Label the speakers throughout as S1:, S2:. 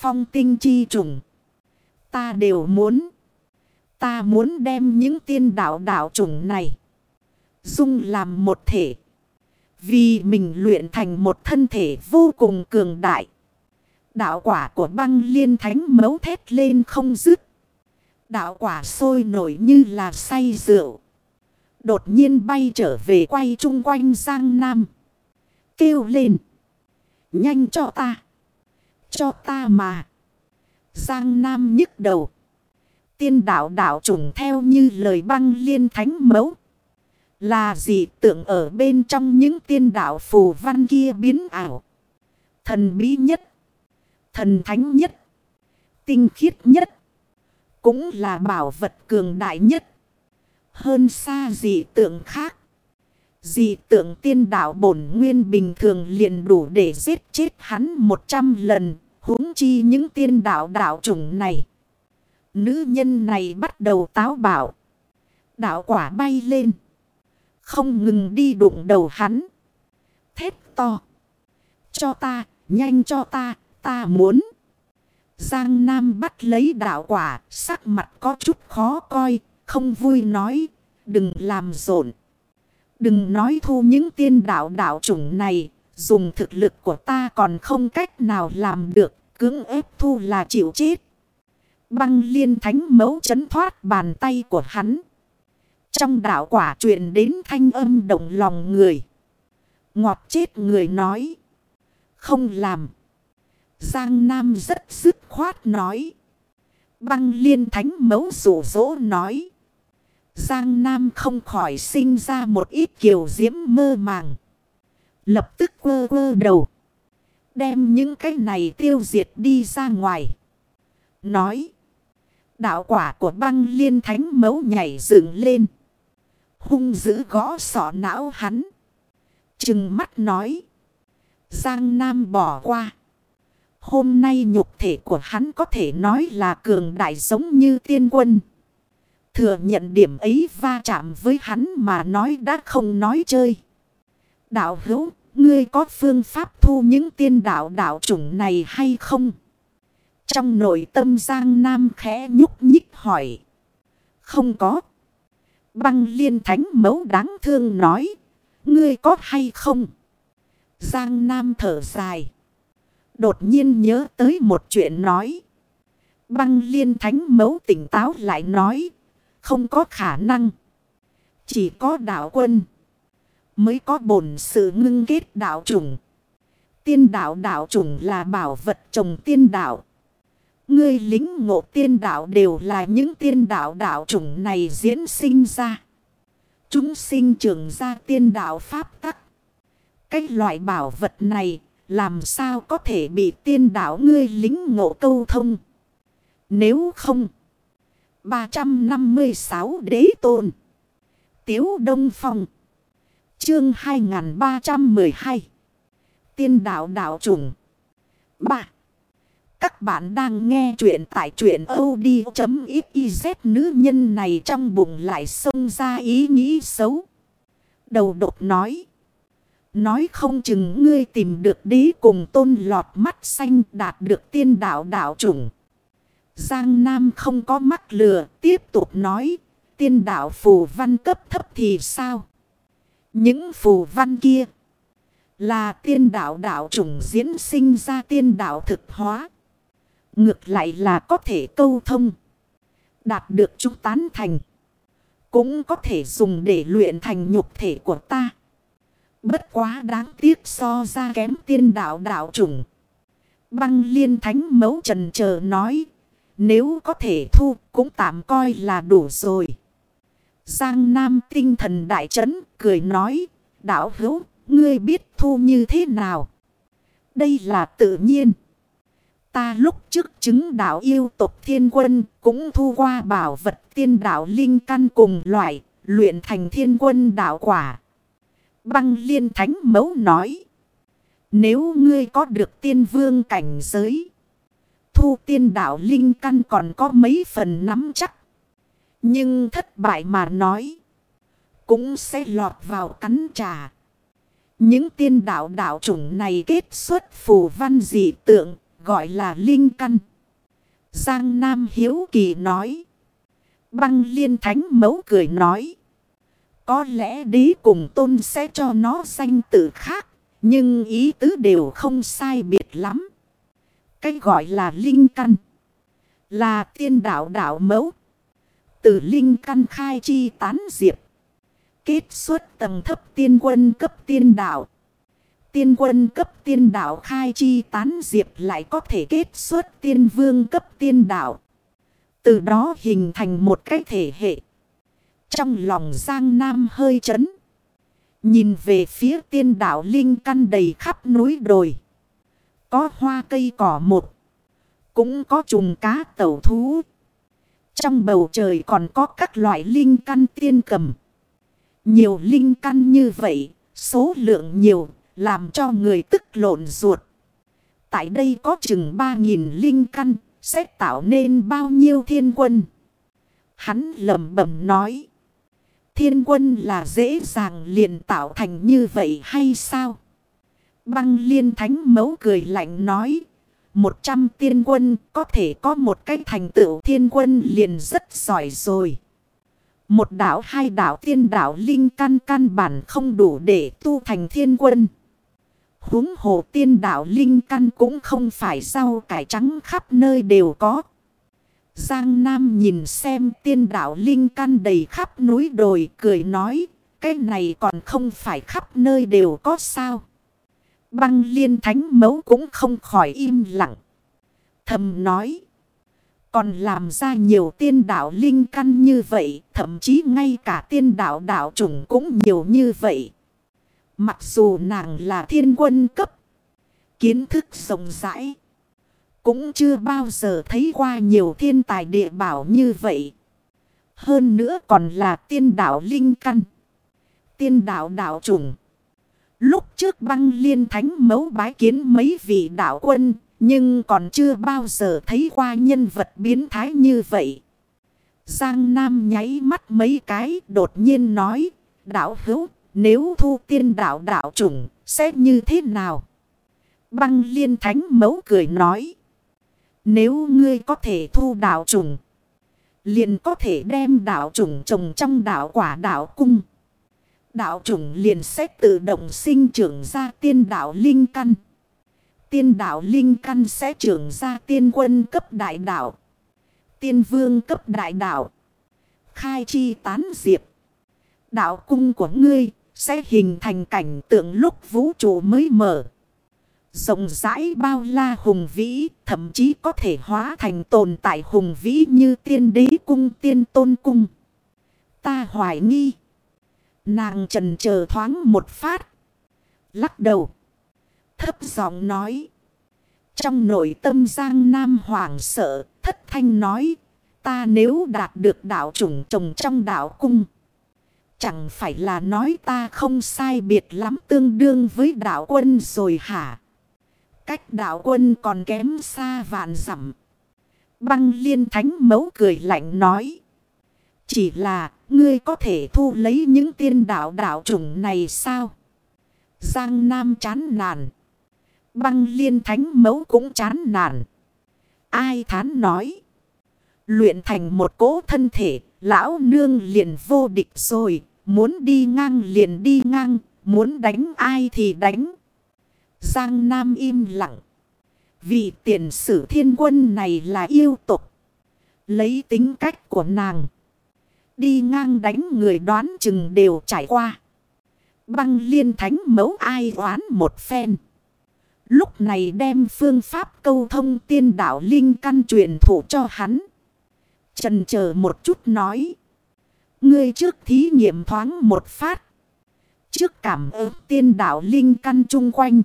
S1: phong tinh chi trùng. Ta đều muốn. Ta muốn đem những tiên đạo đạo trùng này. Dung làm một thể. Vì mình luyện thành một thân thể vô cùng cường đại. Đạo quả của băng liên thánh mấu thét lên không dứt. Đạo quả sôi nổi như là say rượu. Đột nhiên bay trở về quay chung quanh Giang Nam. Kêu lên. Nhanh cho ta. Cho ta mà. Giang Nam nhức đầu. Tiên đạo đạo trùng theo như lời băng liên thánh mẫu. Là gì tượng ở bên trong những tiên đạo phù văn kia biến ảo. Thần bí nhất. Thần thánh nhất. Tinh khiết nhất. Cũng là bảo vật cường đại nhất. Hơn xa dị tượng khác. Dị tượng tiên đạo bổn nguyên bình thường liền đủ để giết chết hắn một trăm lần huống chi những tiên đạo đạo chủng này. Nữ nhân này bắt đầu táo bảo. Đạo quả bay lên. Không ngừng đi đụng đầu hắn. Thét to. Cho ta, nhanh cho ta, ta muốn. Giang Nam bắt lấy đạo quả, sắc mặt có chút khó coi, không vui nói, đừng làm rộn. Đừng nói thu những tiên đạo đạo chủng này, dùng thực lực của ta còn không cách nào làm được, cưỡng ép thu là chịu chết. Băng liên thánh mấu chấn thoát bàn tay của hắn. Trong đạo quả chuyện đến thanh âm động lòng người. Ngọt chết người nói. Không làm. Giang Nam rất dứt khoát nói. Băng liên thánh mấu rủ rỗ nói. Giang Nam không khỏi sinh ra một ít kiều diễm mơ màng. Lập tức quơ quơ đầu. Đem những cái này tiêu diệt đi ra ngoài. Nói. Đạo quả của băng liên thánh mấu nhảy dựng lên. Hung dữ gõ sọ não hắn. Trừng mắt nói. Giang Nam bỏ qua. Hôm nay nhục thể của hắn có thể nói là cường đại giống như tiên quân. Thừa nhận điểm ấy va chạm với hắn mà nói đã không nói chơi. Đạo hữu, ngươi có phương pháp thu những tiên đạo đạo chủng này hay không? Trong nội tâm Giang Nam khẽ nhúc nhích hỏi. Không có. Băng liên thánh Mẫu đáng thương nói. Ngươi có hay không? Giang Nam thở dài. Đột nhiên nhớ tới một chuyện nói. Băng liên thánh Mẫu tỉnh táo lại nói. Không có khả năng. Chỉ có đạo quân. Mới có bổn sự ngưng kết đạo chủng. Tiên đạo đạo chủng là bảo vật trồng tiên đạo. Ngươi lính ngộ tiên đạo đều là những tiên đạo đạo chủng này diễn sinh ra. Chúng sinh trưởng ra tiên đạo pháp tắc. Cái loại bảo vật này làm sao có thể bị tiên đạo ngươi lính ngộ câu thông. Nếu không. 356 đế tôn. Tiếu Đông Phong. Chương 2312. Tiên đạo đạo trùng 3. Các bạn đang nghe chuyện tại chuyện od.xyz nữ nhân này trong bụng lại xông ra ý nghĩ xấu. Đầu đột nói. Nói không chừng ngươi tìm được đế cùng tôn lọt mắt xanh đạt được tiên đạo đạo chủng. Giang Nam không có mắc lừa, tiếp tục nói. Tiên đạo phù văn cấp thấp thì sao? Những phù văn kia là tiên đạo đạo trùng diễn sinh ra tiên đạo thực hóa. Ngược lại là có thể câu thông. Đạt được chúng tán thành. Cũng có thể dùng để luyện thành nhục thể của ta. Bất quá đáng tiếc so ra kém tiên đạo đạo trùng Băng liên thánh mấu trần chờ nói. Nếu có thể thu, cũng tạm coi là đủ rồi. Giang Nam tinh thần đại chấn cười nói. Đạo hữu, ngươi biết thu như thế nào? Đây là tự nhiên. Ta lúc trước chứng đạo yêu tộc thiên quân cũng thu qua bảo vật tiên đạo linh căn cùng loại, luyện thành thiên quân đạo quả. Băng liên thánh mấu nói. Nếu ngươi có được tiên vương cảnh giới, thu tiên đạo linh căn còn có mấy phần nắm chắc. Nhưng thất bại mà nói, cũng sẽ lọt vào cắn trà. Những tiên đạo đạo chủng này kết xuất phù văn dị tượng gọi là linh căn. Giang Nam Hiếu Kỳ nói. Băng liên thánh mấu cười nói. Có lẽ đế cùng tôn sẽ cho nó danh tự khác. Nhưng ý tứ đều không sai biệt lắm. Cái gọi là linh căn. Là tiên đạo đạo mẫu. Từ linh căn khai chi tán diệp. Kết xuất tầng thấp tiên quân cấp tiên đạo. Tiên quân cấp tiên đạo khai chi tán diệp lại có thể kết xuất tiên vương cấp tiên đạo. Từ đó hình thành một cái thể hệ. Trong lòng Giang Nam hơi chấn. Nhìn về phía tiên đạo linh căn đầy khắp núi đồi. Có hoa cây cỏ một. Cũng có trùng cá tẩu thú. Trong bầu trời còn có các loại linh căn tiên cầm. Nhiều linh căn như vậy, số lượng nhiều, làm cho người tức lộn ruột. Tại đây có chừng 3.000 linh căn, sẽ tạo nên bao nhiêu thiên quân. Hắn lầm bẩm nói. Thiên quân là dễ dàng liền tạo thành như vậy hay sao? Băng liên thánh mấu cười lạnh nói. Một trăm tiên quân, có thể có một cái thành tựu thiên quân liền rất giỏi rồi. Một đảo, hai đảo, tiên đảo, linh căn căn bản không đủ để tu thành thiên quân. huống hồ tiên đảo, linh căn cũng không phải rau cải trắng khắp nơi đều có. Giang Nam nhìn xem tiên đảo, linh căn đầy khắp núi đồi, cười nói. Cái này còn không phải khắp nơi đều có sao. Băng liên thánh Mẫu cũng không khỏi im lặng. Thầm nói. Còn làm ra nhiều tiên đạo linh căn như vậy. Thậm chí ngay cả tiên đạo đạo chủng cũng nhiều như vậy. Mặc dù nàng là thiên quân cấp. Kiến thức rộng rãi. Cũng chưa bao giờ thấy qua nhiều thiên tài địa bảo như vậy. Hơn nữa còn là tiên đạo linh căn. Tiên đạo đạo chủng. Lúc trước băng liên thánh mấu bái kiến mấy vị đạo quân. Nhưng còn chưa bao giờ thấy qua nhân vật biến thái như vậy. Giang Nam nháy mắt mấy cái, đột nhiên nói. Đạo hữu, nếu thu tiên đạo đạo chủng, sẽ như thế nào? Băng liên thánh mấu cười nói. Nếu ngươi có thể thu đạo chủng. Liền có thể đem đạo chủng trồng trong đạo quả đạo cung. Đạo chủng liền sẽ tự động sinh trưởng ra tiên đạo linh căn. Tiên đạo linh căn sẽ trưởng ra tiên quân cấp đại đạo. Tiên vương cấp đại đạo. Khai chi tán diệp. Đạo cung của ngươi sẽ hình thành cảnh tượng lúc vũ trụ mới mở. Rộng rãi bao la hùng vĩ, thậm chí có thể hóa thành tồn tại hùng vĩ như tiên đế cung tiên tôn cung. Ta hoài nghi. Nàng trần chờ thoáng một phát. Lắc đầu. Thấp giọng nói. Trong nội tâm Giang Nam hoảng sợ, thất thanh nói. Ta nếu đạt được đạo chủng trồng trong đạo cung. Chẳng phải là nói ta không sai biệt lắm tương đương với đạo quân rồi hả? Cách đạo quân còn kém xa vạn dặm. Băng liên thánh mấu cười lạnh nói. Chỉ là ngươi có thể thu lấy những tiên đạo đạo chủng này sao? Giang Nam chán nản. Băng liên thánh mẫu cũng chán nản. Ai thán nói. Luyện thành một cố thân thể. Lão nương liền vô địch rồi. Muốn đi ngang liền đi ngang. Muốn đánh ai thì đánh. Giang Nam im lặng. Vị tiền sử thiên quân này là yêu tục. Lấy tính cách của nàng. Đi ngang đánh người đoán chừng đều trải qua. Băng liên thánh mẫu ai oán một phen. Lúc này đem phương pháp câu thông tiên đạo linh căn truyền thủ cho hắn. Trần chờ một chút nói. Ngươi trước thí nghiệm thoáng một phát. Trước cảm ơn tiên đạo linh căn chung quanh.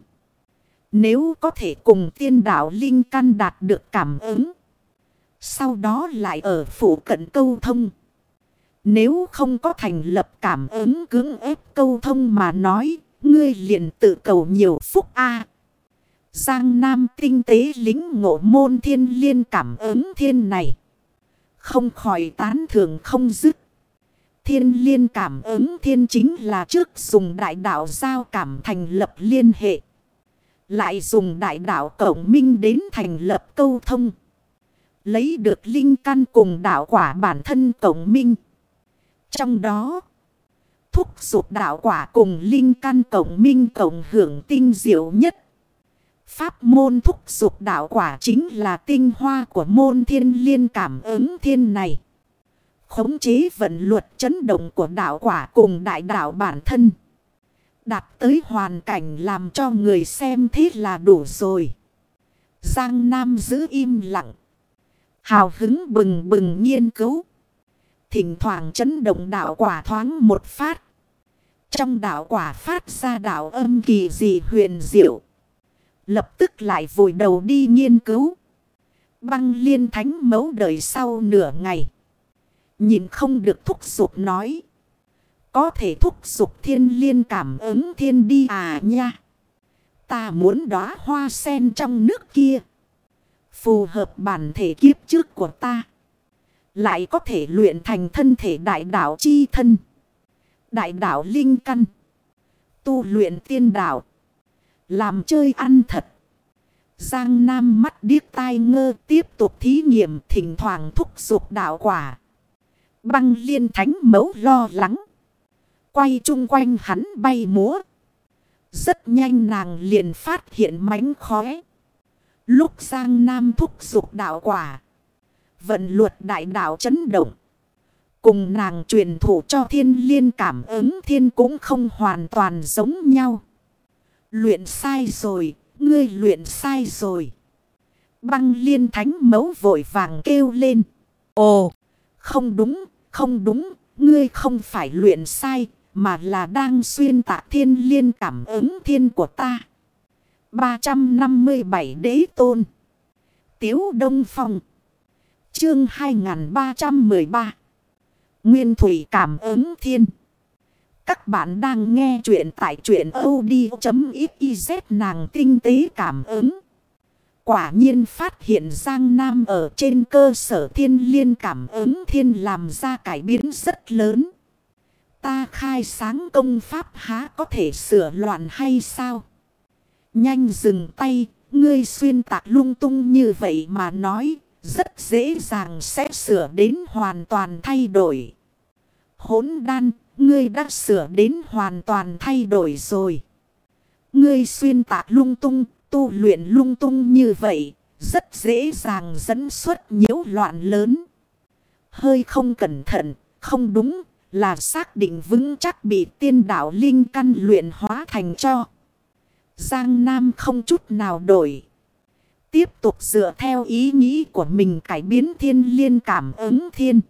S1: Nếu có thể cùng tiên đạo linh căn đạt được cảm ứng. Sau đó lại ở phủ cận câu thông. Nếu không có thành lập cảm ứng cưỡng ép câu thông mà nói. Ngươi liền tự cầu nhiều phúc a Giang Nam tinh tế lính ngộ môn thiên liên cảm ứng thiên này. Không khỏi tán thường không dứt. Thiên liên cảm ứng thiên chính là trước dùng đại đạo giao cảm thành lập liên hệ. Lại dùng đại đạo cổng minh đến thành lập câu thông. Lấy được linh căn cùng đạo quả bản thân cổng minh. Trong đó, thúc dục đạo quả cùng linh căn cổng minh cổng hưởng tinh diệu nhất. Pháp môn thúc dục đạo quả chính là tinh hoa của môn thiên liên cảm ứng thiên này. Khống chế vận luật chấn động của đạo quả cùng đại đạo bản thân. Đạt tới hoàn cảnh làm cho người xem thế là đủ rồi. Giang Nam giữ im lặng. Hào hứng bừng bừng nghiên cứu. Thỉnh thoảng chấn động đạo quả thoáng một phát. Trong đạo quả phát ra đạo âm kỳ dị huyền diệu. Lập tức lại vùi đầu đi nghiên cứu. Băng liên thánh mấu đời sau nửa ngày. Nhìn không được thúc giục nói. Có thể thúc giục thiên liên cảm ứng thiên đi à nha. Ta muốn đóa hoa sen trong nước kia. Phù hợp bản thể kiếp trước của ta. Lại có thể luyện thành thân thể đại đạo chi thân. Đại đạo linh căn. Tu luyện tiên đạo. Làm chơi ăn thật. Giang Nam mắt điếc tai ngơ tiếp tục thí nghiệm thỉnh thoảng thúc giục đạo quả. Băng liên thánh mấu lo lắng. Quay chung quanh hắn bay múa. Rất nhanh nàng liền phát hiện mánh khóe. Lúc Giang Nam thúc giục đạo quả. Vận luật đại đạo chấn động. Cùng nàng truyền thủ cho thiên liên cảm ứng thiên cũng không hoàn toàn giống nhau. Luyện sai rồi, ngươi luyện sai rồi. Băng liên thánh mấu vội vàng kêu lên. Ồ, không đúng, không đúng, ngươi không phải luyện sai, mà là đang xuyên tạ thiên liên cảm ứng thiên của ta. 357 đế tôn. Tiếu Đông Phong. Chương 2313. Nguyên Thủy cảm ứng thiên. Các bạn đang nghe chuyện tại chuyện od.xyz nàng tinh tế cảm ứng. Quả nhiên phát hiện Giang Nam ở trên cơ sở thiên liên cảm ứng thiên làm ra cải biến rất lớn. Ta khai sáng công pháp há có thể sửa loạn hay sao? Nhanh dừng tay, ngươi xuyên tạc lung tung như vậy mà nói, rất dễ dàng sẽ sửa đến hoàn toàn thay đổi. Hốn đan, ngươi đã sửa đến hoàn toàn thay đổi rồi. Ngươi xuyên tạc lung tung, tu luyện lung tung như vậy, rất dễ dàng dẫn xuất nhiễu loạn lớn. Hơi không cẩn thận, không đúng, là xác định vững chắc bị tiên đạo linh căn luyện hóa thành cho. Giang Nam không chút nào đổi. Tiếp tục dựa theo ý nghĩ của mình cải biến thiên liên cảm ứng thiên.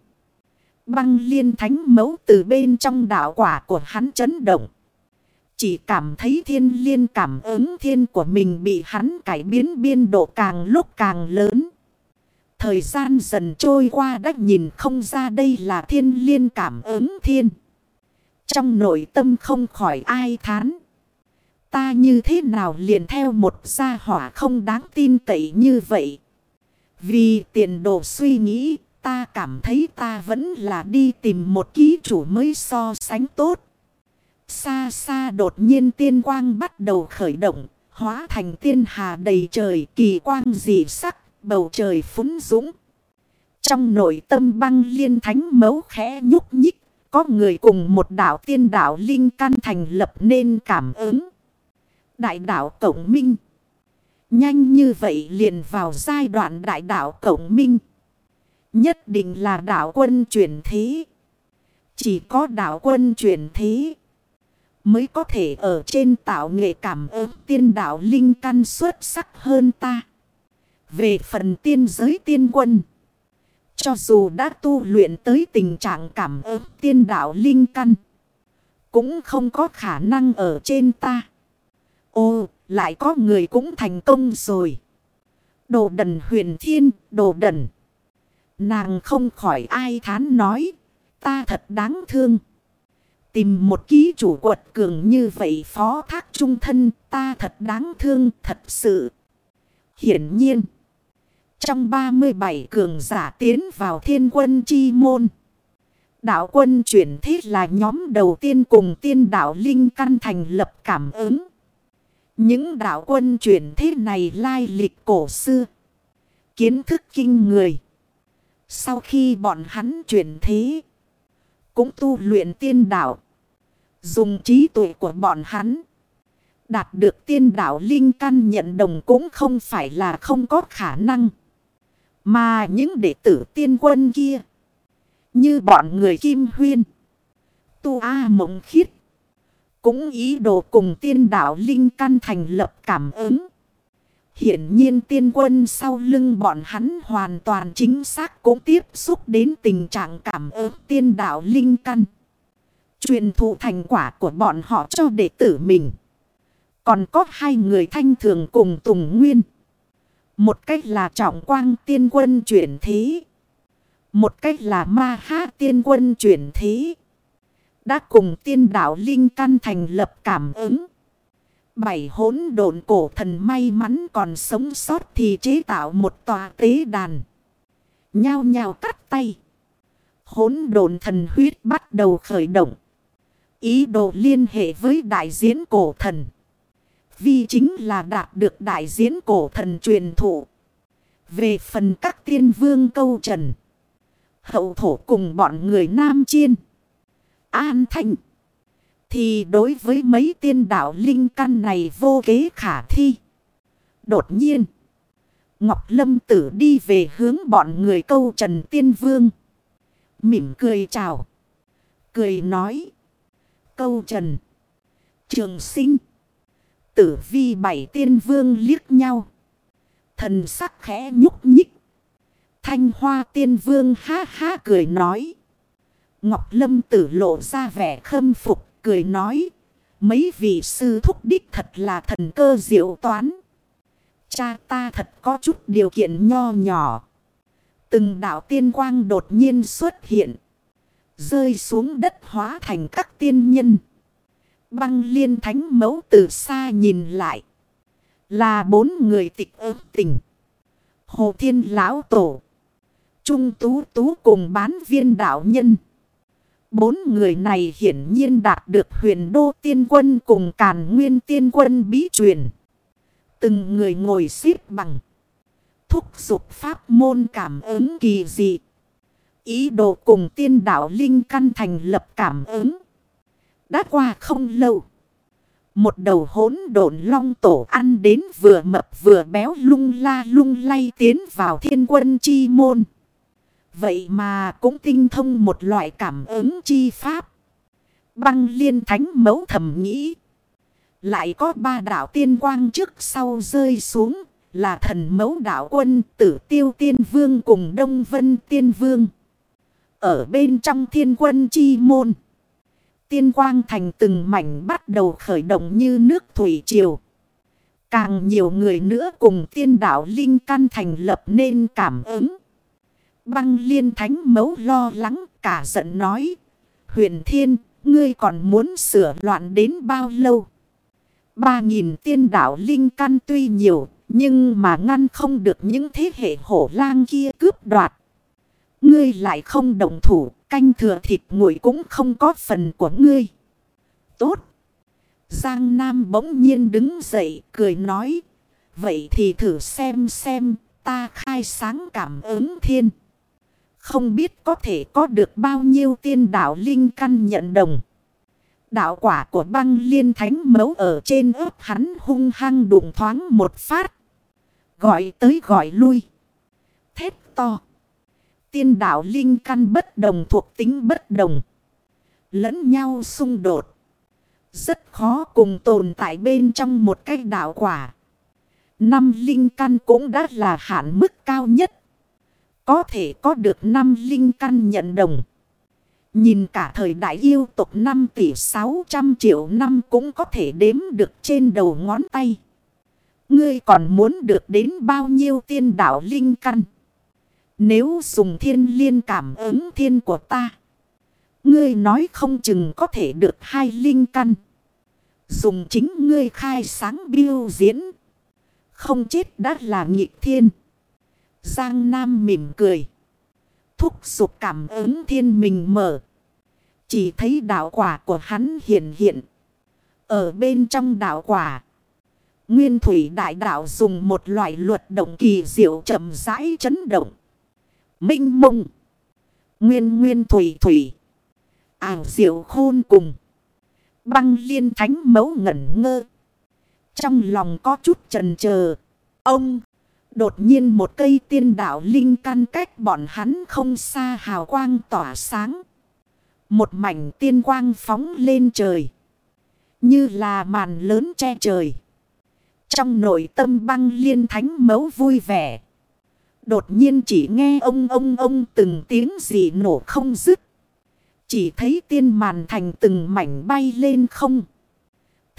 S1: Băng liên thánh mẫu từ bên trong đạo quả của hắn chấn động. Chỉ cảm thấy thiên liên cảm ứng thiên của mình bị hắn cải biến biên độ càng lúc càng lớn. Thời gian dần trôi qua đã nhìn không ra đây là thiên liên cảm ứng thiên. Trong nội tâm không khỏi ai thán. Ta như thế nào liền theo một gia hỏa không đáng tin cậy như vậy. Vì tiền đồ suy nghĩ, ta cảm thấy ta vẫn là đi tìm một ký chủ mới so sánh tốt. Xa xa đột nhiên tiên quang bắt đầu khởi động, hóa thành tiên hà đầy trời kỳ quang dị sắc, bầu trời phúng dũng. Trong nội tâm băng liên thánh mấu khẽ nhúc nhích, có người cùng một đảo tiên đảo linh căn thành lập nên cảm ứng. Đại đảo Cổng Minh Nhanh như vậy liền vào giai đoạn đại đảo Cổng Minh. Nhất định là đảo quân chuyển thế. Chỉ có đảo quân chuyển thế mới có thể ở trên tạo nghệ cảm ứng tiên đạo linh căn xuất sắc hơn ta. Về phần tiên giới tiên quân, cho dù đã tu luyện tới tình trạng cảm ứng tiên đạo linh căn, cũng không có khả năng ở trên ta. Ô, lại có người cũng thành công rồi. Đồ đần huyền thiên, đồ đần. Nàng không khỏi ai thán nói, ta thật đáng thương. Tìm một ký chủ quật cường như vậy phó thác trung thân ta thật đáng thương thật sự. Hiển nhiên. Trong 37 cường giả tiến vào thiên quân chi môn. Đạo quân chuyển thế là nhóm đầu tiên cùng tiên đạo linh căn thành lập cảm ứng. Những đạo quân chuyển thế này lai lịch cổ xưa. Kiến thức kinh người. Sau khi bọn hắn chuyển thế. Cũng tu luyện tiên đạo. Dùng trí tuệ của bọn hắn. Đạt được tiên đạo linh căn nhận đồng cũng không phải là không có khả năng. Mà những đệ tử tiên quân kia. Như bọn người Kim Huyên. Tu A Mộng Khiết. Cũng ý đồ cùng tiên đạo linh căn thành lập cảm ứng. Hiển nhiên tiên quân sau lưng bọn hắn hoàn toàn chính xác cũng tiếp xúc đến tình trạng cảm ứng tiên đạo linh căn. Truyền thụ thành quả của bọn họ cho đệ tử mình. Còn có hai người thanh thường cùng Tùng Nguyên. Một cách là trọng quang tiên quân chuyển thế. Một cách là ma ha tiên quân chuyển thế. Đã cùng tiên đạo linh căn thành lập cảm ứng. Bảy hỗn độn cổ thần may mắn còn sống sót thì chế tạo một tòa tế đàn. Nhao nhao cắt tay. Hỗn độn thần huyết bắt đầu khởi động. Ý đồ liên hệ với đại diễn cổ thần. Vì chính là đạt được đại diễn cổ thần truyền thụ. Về phần các tiên vương câu trần. Hậu thổ cùng bọn người nam chiên. An thanh. Thì đối với mấy tiên đạo linh căn này vô kế khả thi. Đột nhiên. Ngọc Lâm Tử đi về hướng bọn người câu Trần Tiên Vương. Mỉm cười chào. Cười nói. Câu Trần. Trường sinh. Tử vi bảy tiên vương liếc nhau. Thần sắc khẽ nhúc nhích. Thanh hoa tiên vương ha ha cười nói. Ngọc Lâm tử lộ ra vẻ khâm phục, cười nói. Mấy vị sư thúc đích thật là thần cơ diệu toán. Cha ta thật có chút điều kiện nho nhỏ. Từng đạo tiên quang đột nhiên xuất hiện. Rơi xuống đất hóa thành các tiên nhân. Băng liên thánh mẫu từ xa nhìn lại. Là bốn người tịch ớt tình. Hồ Thiên Lão Tổ. Trung Tú Tú cùng bán viên đạo nhân. Bốn người này hiển nhiên đạt được huyền đô tiên quân cùng càn nguyên tiên quân bí truyền. Từng người ngồi xếp bằng. Thúc dục pháp môn cảm ứng kỳ dị. Ý đồ cùng tiên đạo linh căn thành lập cảm ứng. Đã qua không lâu. Một đầu hỗn độn long tổ ăn đến vừa mập vừa béo lung la lung lay tiến vào thiên quân chi môn. Vậy mà cũng tinh thông một loại cảm ứng chi pháp. Băng liên thánh mẫu thầm nghĩ. Lại có ba đạo tiên quang trước sau rơi xuống. Là thần mẫu đạo quân, tử tiêu tiên vương cùng đông vân tiên vương. Ở bên trong thiên quân chi môn. Tiên quang thành từng mảnh bắt đầu khởi động như nước thủy triều. Càng nhiều người nữa cùng tiên đạo linh căn thành lập nên cảm ứng. Băng liên thánh mấu lo lắng cả giận nói. Huyền thiên, ngươi còn muốn sửa loạn đến bao lâu? Ba nghìn tiên đạo linh căn tuy nhiều, nhưng mà ngăn không được những thế hệ hổ lang kia cướp đoạt. Ngươi lại không đồng thủ, canh thừa thịt nguội cũng không có phần của ngươi. Tốt! Giang Nam bỗng nhiên đứng dậy, cười nói. Vậy thì thử xem xem, ta khai sáng cảm ứng thiên. Không biết có thể có được bao nhiêu tiên đạo linh căn nhận đồng. Đạo quả của băng liên thánh mấu ở trên ớt hắn hung hăng đụng thoáng một phát. Gọi tới gọi lui. Thét to. Tiên đạo linh căn bất đồng thuộc tính bất đồng. Lẫn nhau xung đột. Rất khó cùng tồn tại bên trong một cái đạo quả. Năm linh căn cũng đã là hạn mức cao nhất. Có thể có được năm linh căn nhận đồng. Nhìn cả thời đại yêu tục 5 tỷ 600 triệu năm cũng có thể đếm được trên đầu ngón tay. Ngươi còn muốn được đến bao nhiêu tiên đạo linh căn? Nếu dùng thiên liên cảm ứng thiên của ta. Ngươi nói không chừng có thể được hai linh căn. Dùng chính ngươi khai sáng biêu diễn. Không chết đã là nghị thiên. Giang Nam mỉm cười. Thúc giục cảm ứng thiên mình mở. Chỉ thấy đạo quả của hắn hiện hiện. Ở bên trong đạo quả. Nguyên thủy đại đạo dùng một loại luật động kỳ diệu chậm rãi chấn động. Minh mông. Nguyên nguyên thủy thủy. Ảo diệu khôn cùng. Băng liên thánh mấu ngẩn ngơ. Trong lòng có chút trần chờ Ông. Đột nhiên một cây tiên đạo linh căn cách bọn hắn không xa hào quang tỏa sáng. Một mảnh tiên quang phóng lên trời. Như là màn lớn che trời. Trong nội tâm băng liên thánh mấu vui vẻ. Đột nhiên chỉ nghe ông ông ông từng tiếng gì nổ không dứt. Chỉ thấy tiên màn thành từng mảnh bay lên không.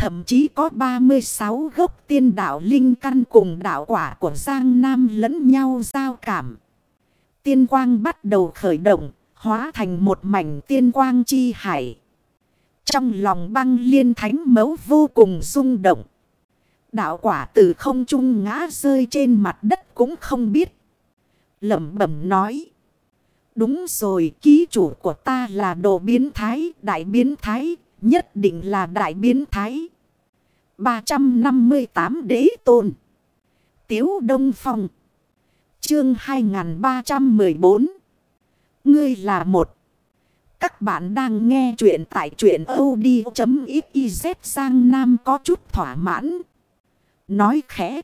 S1: Thậm chí có 36 gốc tiên đạo linh căn cùng đạo quả của Giang Nam lẫn nhau giao cảm. Tiên quang bắt đầu khởi động, hóa thành một mảnh tiên quang chi hải. Trong lòng băng liên thánh mấu vô cùng rung động. Đạo quả từ không trung ngã rơi trên mặt đất cũng không biết. Lẩm bẩm nói. Đúng rồi, ký chủ của ta là đồ biến thái, đại biến thái, nhất định là đại biến thái. 358 đế tôn. Tiếu Đông Phong. Chương 2314. Ngươi là một. Các bạn đang nghe chuyện tại chuyện od.xyz sang Nam có chút thỏa mãn. Nói khẽ.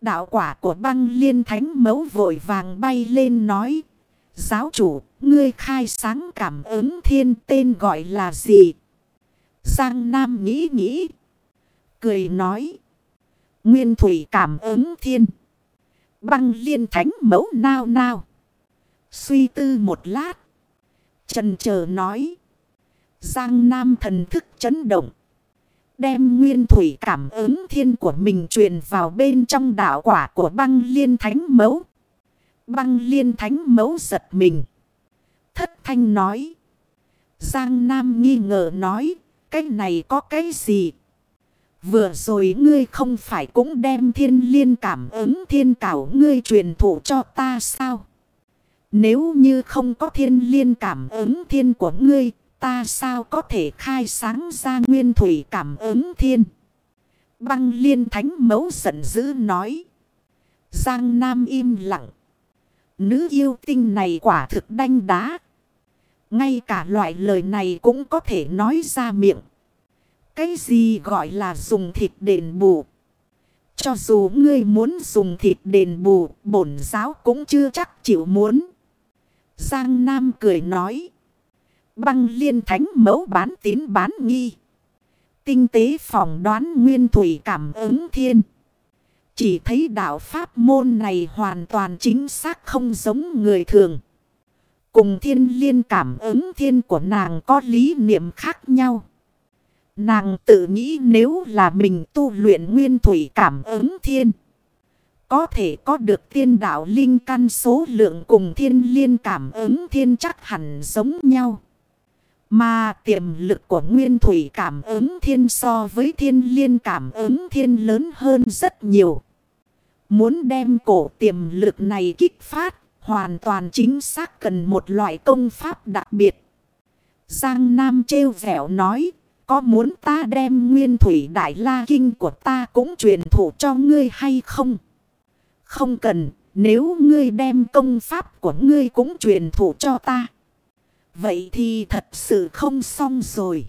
S1: Đạo quả của băng liên thánh mấu vội vàng bay lên nói. Giáo chủ, ngươi khai sáng cảm ứng thiên tên gọi là gì? Giang Nam nghĩ nghĩ. Cười nói. Nguyên thủy cảm ứng thiên. Băng liên thánh mẫu nao nao. Suy tư một lát. Trần chờ nói. Giang Nam thần thức chấn động. Đem nguyên thủy cảm ứng thiên của mình truyền vào bên trong đạo quả của băng liên thánh mẫu. Băng liên thánh mẫu giật mình. Thất thanh nói. Giang Nam nghi ngờ nói. Cái này có cái gì? Vừa rồi ngươi không phải cũng đem thiên liên cảm ứng thiên cảo ngươi truyền thụ cho ta sao? Nếu như không có thiên liên cảm ứng thiên của ngươi, ta sao có thể khai sáng ra nguyên thủy cảm ứng thiên? Băng liên thánh mấu giận dữ nói. Giang Nam im lặng. Nữ yêu tinh này quả thực đanh đá. Ngay cả loại lời này cũng có thể nói ra miệng. Cái gì gọi là dùng thịt đền bù? Cho dù ngươi muốn dùng thịt đền bù, bổn giáo cũng chưa chắc chịu muốn. Giang Nam cười nói. Băng liên thánh mẫu bán tín bán nghi. Tinh tế phỏng đoán nguyên thủy cảm ứng thiên. Chỉ thấy đạo pháp môn này hoàn toàn chính xác không giống người thường. Cùng thiên liên cảm ứng thiên của nàng có lý niệm khác nhau. Nàng tự nghĩ nếu là mình tu luyện nguyên thủy cảm ứng thiên. Có thể có được tiên đạo linh căn số lượng cùng thiên liên cảm ứng thiên chắc hẳn giống nhau. Mà tiềm lực của nguyên thủy cảm ứng thiên so với thiên liên cảm ứng thiên lớn hơn rất nhiều. Muốn đem cổ tiềm lực này kích phát, hoàn toàn chính xác cần một loại công pháp đặc biệt. Giang Nam trêu vẻo nói, có muốn ta đem nguyên thủy đại la kinh của ta cũng truyền thụ cho ngươi hay không? Không cần, nếu ngươi đem công pháp của ngươi cũng truyền thụ cho ta. Vậy thì thật sự không xong rồi.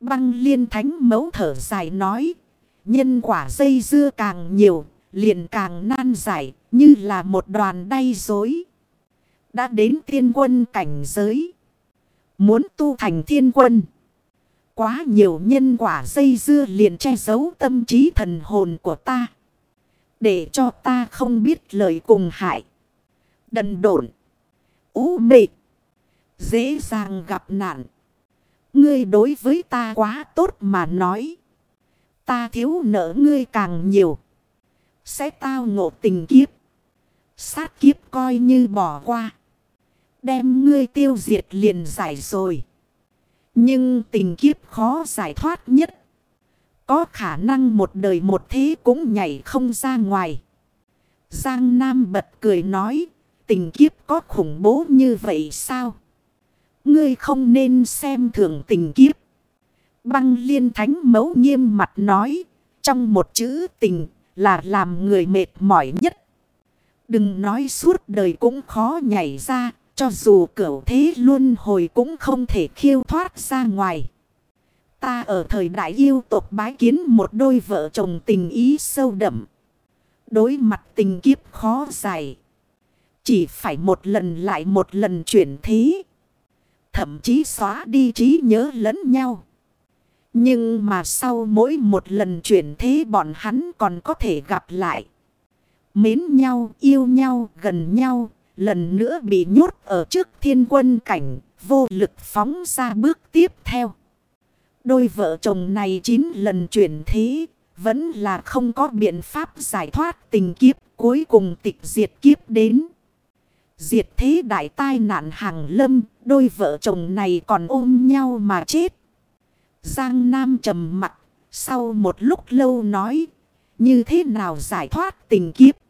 S1: Băng liên thánh mấu thở dài nói. Nhân quả dây dưa càng nhiều, liền càng nan giải, như là một đoàn đay dối. Đã đến tiên quân cảnh giới. Muốn tu thành thiên quân. Quá nhiều nhân quả dây dưa liền che giấu tâm trí thần hồn của ta. Để cho ta không biết lời cùng hại. Đần độn. Ú mệt. Dễ dàng gặp nạn. Ngươi đối với ta quá tốt mà nói. Ta thiếu nợ ngươi càng nhiều. Sẽ tao ngộ tình kiếp. Sát kiếp coi như bỏ qua. Đem ngươi tiêu diệt liền giải rồi. Nhưng tình kiếp khó giải thoát nhất. Có khả năng một đời một thế cũng nhảy không ra ngoài. Giang Nam bật cười nói. Tình kiếp có khủng bố như vậy sao? Ngươi không nên xem thường tình kiếp. Băng liên thánh mấu nghiêm mặt nói. trong một chữ tình là làm người mệt mỏi nhất. Đừng nói suốt đời cũng khó nhảy ra, cho dù cửu thế luôn hồi cũng không thể khiêu thoát ra ngoài. Ta ở thời đại yêu tộc bái kiến một đôi vợ chồng tình ý sâu đậm. Đối mặt tình kiếp khó dài, Chỉ phải một lần lại một lần chuyển thế. Thậm chí xóa đi trí nhớ lẫn nhau. Nhưng mà sau mỗi một lần chuyển thế bọn hắn còn có thể gặp lại. Mến nhau, yêu nhau, gần nhau. Lần nữa bị nhốt ở trước thiên quân cảnh. Vô lực phóng ra bước tiếp theo. Đôi vợ chồng này chín lần chuyển thế. Vẫn là không có biện pháp giải thoát tình kiếp. Cuối cùng tịch diệt kiếp đến. Diệt thế đại tai nạn hàng lâm. Đôi vợ chồng này còn ôm nhau mà chết. Giang Nam trầm mặt. Sau một lúc lâu nói. Như thế nào giải thoát tình kiếp.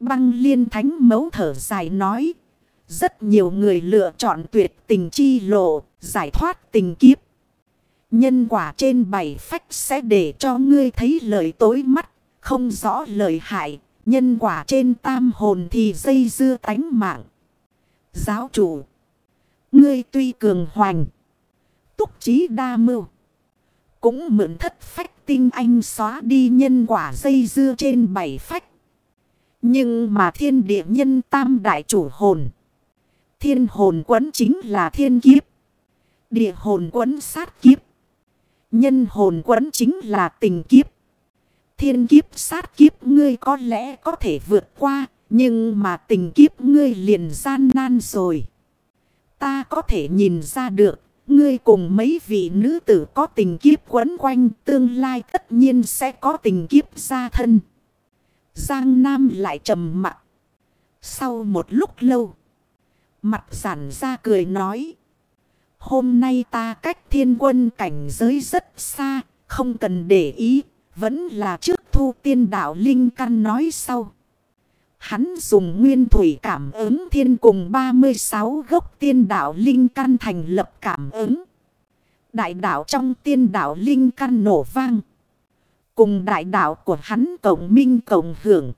S1: Băng liên thánh mấu thở dài nói. Rất nhiều người lựa chọn tuyệt tình chi lộ. Giải thoát tình kiếp. Nhân quả trên bảy phách sẽ để cho ngươi thấy lời tối mắt. Không rõ lời hại. Nhân quả trên tam hồn thì dây dưa tánh mạng. Giáo chủ. Ngươi tuy cường hoành. Túc trí đa mưu. Cũng mượn thất phách tinh anh xóa đi nhân quả dây dưa trên bảy phách. Nhưng mà thiên địa nhân tam đại chủ hồn. Thiên hồn quấn chính là thiên kiếp. Địa hồn quấn sát kiếp. Nhân hồn quấn chính là tình kiếp. Thiên kiếp sát kiếp ngươi có lẽ có thể vượt qua. Nhưng mà tình kiếp ngươi liền gian nan rồi. Ta có thể nhìn ra được. Ngươi cùng mấy vị nữ tử có tình kiếp quấn quanh. Tương lai tất nhiên sẽ có tình kiếp ra thân. Giang Nam lại trầm mặt. Sau một lúc lâu. Mặt giản ra cười nói. Hôm nay ta cách thiên quân cảnh giới rất xa. Không cần để ý. Vẫn là trước thu tiên đạo Linh Căn nói sau. Hắn dùng nguyên thủy cảm ứng thiên cùng 36 gốc tiên đạo Linh Căn thành lập cảm ứng. Đại đạo trong tiên đạo Linh Căn nổ vang. Cùng đại đạo của hắn cộng minh cộng hưởng.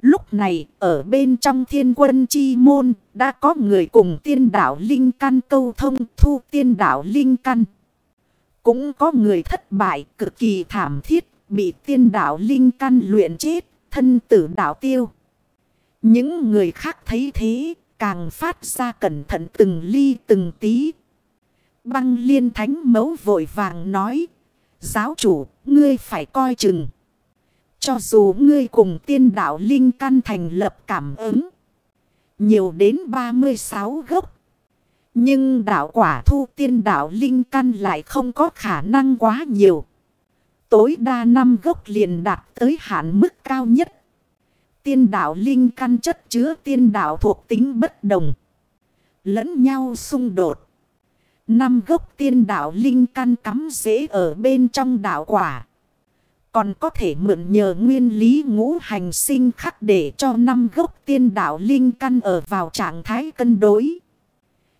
S1: Lúc này, ở bên trong thiên quân chi môn, đã có người cùng tiên đạo Linh Căn câu thông thu tiên đạo Linh Căn. Cũng có người thất bại, cực kỳ thảm thiết, bị tiên đạo Linh Căn luyện chết, thân tử đạo tiêu. Những người khác thấy thế, càng phát ra cẩn thận từng ly từng tí. Băng liên thánh mấu vội vàng nói. Giáo chủ, ngươi phải coi chừng. Cho dù ngươi cùng tiên đạo Linh Căn thành lập cảm ứng. Nhiều đến 36 gốc. Nhưng đạo quả thu tiên đạo Linh Căn lại không có khả năng quá nhiều. Tối đa năm gốc liền đạt tới hạn mức cao nhất. Tiên đạo Linh Căn chất chứa tiên đạo thuộc tính bất đồng. Lẫn nhau xung đột. Năm gốc tiên đạo Linh Căn cắm dễ ở bên trong đạo quả. Còn có thể mượn nhờ nguyên lý ngũ hành sinh khắc để cho năm gốc tiên đạo linh căn ở vào trạng thái cân đối.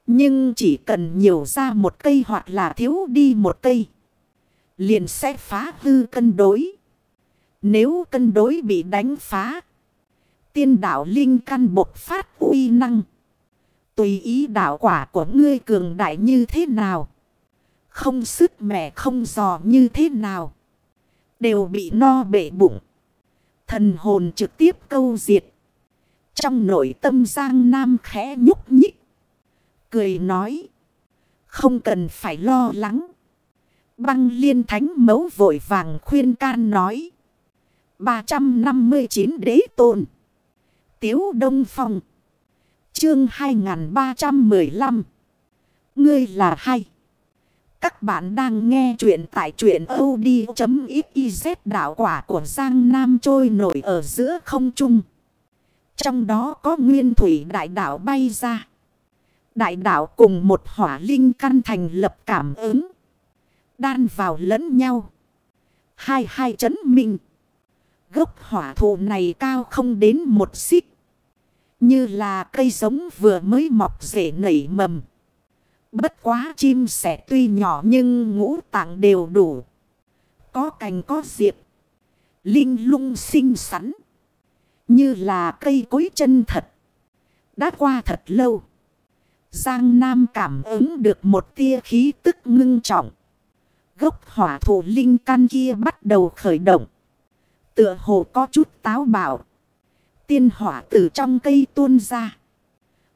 S1: Nhưng chỉ cần nhiều ra một cây hoặc là thiếu đi một cây. Liền sẽ phá hư cân đối. Nếu cân đối bị đánh phá. Tiên đạo linh căn bộc phát uy năng. Tùy ý đạo quả của ngươi cường đại như thế nào. Không sức mẻ, không giò như thế nào đều bị no bể bụng. Thần hồn trực tiếp câu diệt. Trong nội tâm Giang Nam khẽ nhúc nhích. Cười nói. Không cần phải lo lắng. Băng liên thánh mấu vội vàng khuyên can nói. 359 đế tôn. Tiếu Đông Phong. Chương 2315. Ngươi là hay. Các bạn đang nghe chuyện tại chuyện od.xyz đảo quả của Giang Nam trôi nổi ở giữa không trung. Trong đó có nguyên thủy đại đảo bay ra. Đại đảo cùng một hỏa linh căn thành lập cảm ứng. Đan vào lẫn nhau. Hai hai chấn minh. Gốc hỏa thụ này cao không đến một xích. Như là cây giống vừa mới mọc rễ nảy mầm. Bất quá chim sẻ tuy nhỏ nhưng ngũ tạng đều đủ. Có cành có diệp. Linh lung xinh xắn. Như là cây cối chân thật. Đã qua thật lâu. Giang Nam cảm ứng được một tia khí tức ngưng trọng. Gốc hỏa thủ linh căn kia bắt đầu khởi động. Tựa hồ có chút táo bạo. Tiên hỏa từ trong cây tuôn ra.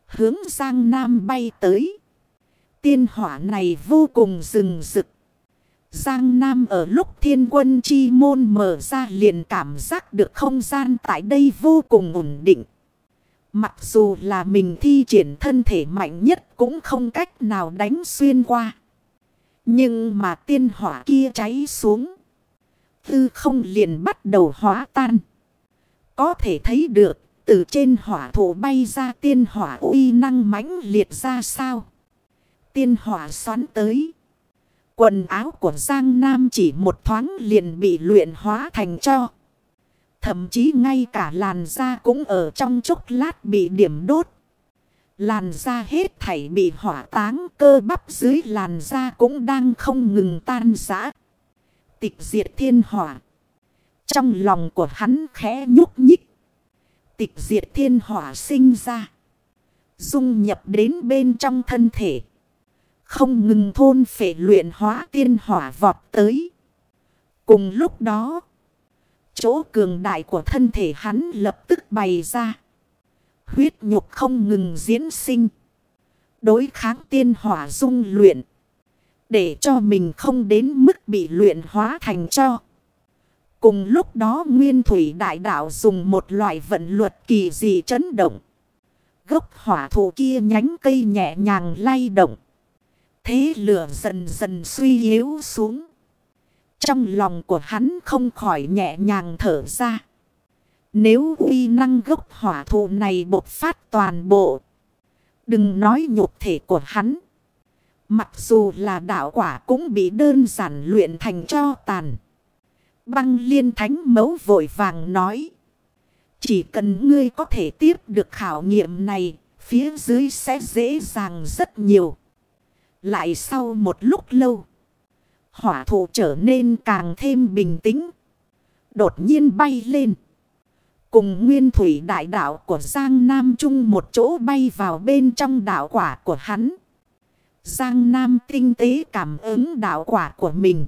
S1: Hướng sang Nam bay tới. Tiên hỏa này vô cùng rừng rực. Giang Nam ở lúc thiên quân chi môn mở ra liền cảm giác được không gian tại đây vô cùng ổn định. Mặc dù là mình thi triển thân thể mạnh nhất cũng không cách nào đánh xuyên qua. Nhưng mà tiên hỏa kia cháy xuống. Tư không liền bắt đầu hóa tan. Có thể thấy được, từ trên hỏa thổ bay ra tiên hỏa uy năng mãnh liệt ra sao. Tiên hỏa xoắn tới. Quần áo của Giang Nam chỉ một thoáng liền bị luyện hóa thành cho. Thậm chí ngay cả làn da cũng ở trong chốc lát bị điểm đốt. Làn da hết thảy bị hỏa táng cơ bắp dưới làn da cũng đang không ngừng tan rã. Tịch diệt thiên hỏa. Trong lòng của hắn khẽ nhúc nhích. Tịch diệt thiên hỏa sinh ra. Dung nhập đến bên trong thân thể. Không ngừng thôn phệ luyện hóa tiên hỏa vọt tới. Cùng lúc đó. Chỗ cường đại của thân thể hắn lập tức bày ra. Huyết nhục không ngừng diễn sinh. Đối kháng tiên hỏa dung luyện. Để cho mình không đến mức bị luyện hóa thành cho. Cùng lúc đó Nguyên Thủy Đại Đạo dùng một loại vận luật kỳ dị chấn động. Gốc hỏa thụ kia nhánh cây nhẹ nhàng lay động. Thế lửa dần dần suy yếu xuống. Trong lòng của hắn không khỏi nhẹ nhàng thở ra. Nếu uy năng gốc hỏa thụ này bộc phát toàn bộ. Đừng nói nhục thể của hắn. Mặc dù là đạo quả cũng bị đơn giản luyện thành cho tàn. Băng liên thánh mấu vội vàng nói. Chỉ cần ngươi có thể tiếp được khảo nghiệm này, phía dưới sẽ dễ dàng rất nhiều. Lại sau một lúc lâu, hỏa thụ trở nên càng thêm bình tĩnh. Đột nhiên bay lên. Cùng nguyên thủy đại đạo của Giang Nam Trung một chỗ bay vào bên trong đạo quả của hắn. Giang Nam tinh tế cảm ứng đạo quả của mình.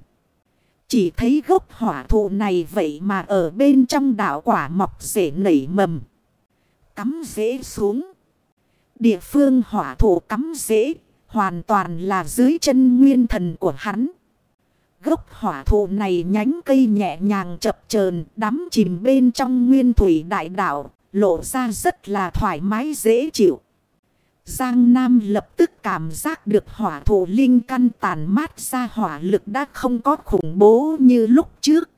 S1: Chỉ thấy gốc hỏa thụ này vậy mà ở bên trong đạo quả mọc rễ nảy mầm. Cắm rễ xuống. Địa phương hỏa thụ cắm rễ hoàn toàn là dưới chân nguyên thần của hắn. Gốc hỏa thụ này nhánh cây nhẹ nhàng chập chờn đắm chìm bên trong nguyên thủy đại đạo, lộ ra rất là thoải mái dễ chịu. Giang Nam lập tức cảm giác được hỏa thủ linh căn tàn mát ra hỏa lực đã không có khủng bố như lúc trước.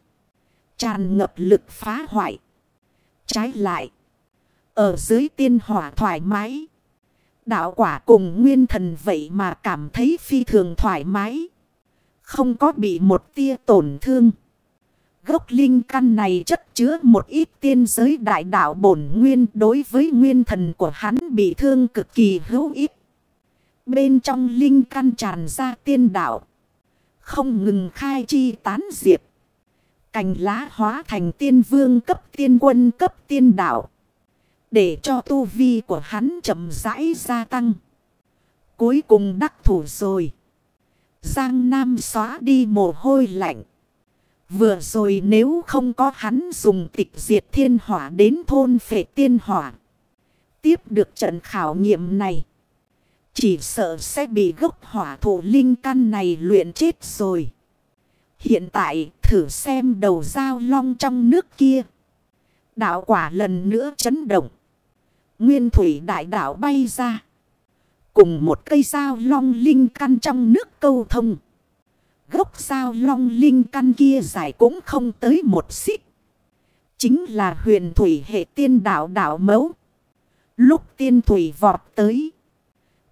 S1: Tràn ngập lực phá hoại. Trái lại. Ở dưới tiên hỏa thoải mái. Đạo quả cùng nguyên thần vậy mà cảm thấy phi thường thoải mái. Không có bị một tia tổn thương. Gốc linh căn này chất chứa một ít tiên giới đại đạo bổn nguyên đối với nguyên thần của hắn bị thương cực kỳ hữu ích. Bên trong linh căn tràn ra tiên đạo. Không ngừng khai chi tán diệp. Cành lá hóa thành tiên vương cấp tiên quân cấp tiên đạo. Để cho tu vi của hắn chậm rãi gia tăng. Cuối cùng đắc thủ rồi. Giang Nam xóa đi mồ hôi lạnh. Vừa rồi nếu không có hắn dùng tịch diệt thiên hỏa đến thôn phệ tiên hỏa. Tiếp được trận khảo nghiệm này. Chỉ sợ sẽ bị gốc hỏa thổ linh căn này luyện chết rồi. Hiện tại thử xem đầu dao long trong nước kia. Đạo quả lần nữa chấn động. Nguyên thủy đại đạo bay ra. Cùng một cây dao long linh căn trong nước câu thông. Gốc sao long linh căn kia dài cũng không tới một xích. Chính là huyền thủy hệ tiên đạo đạo mẫu. Lúc tiên thủy vọt tới.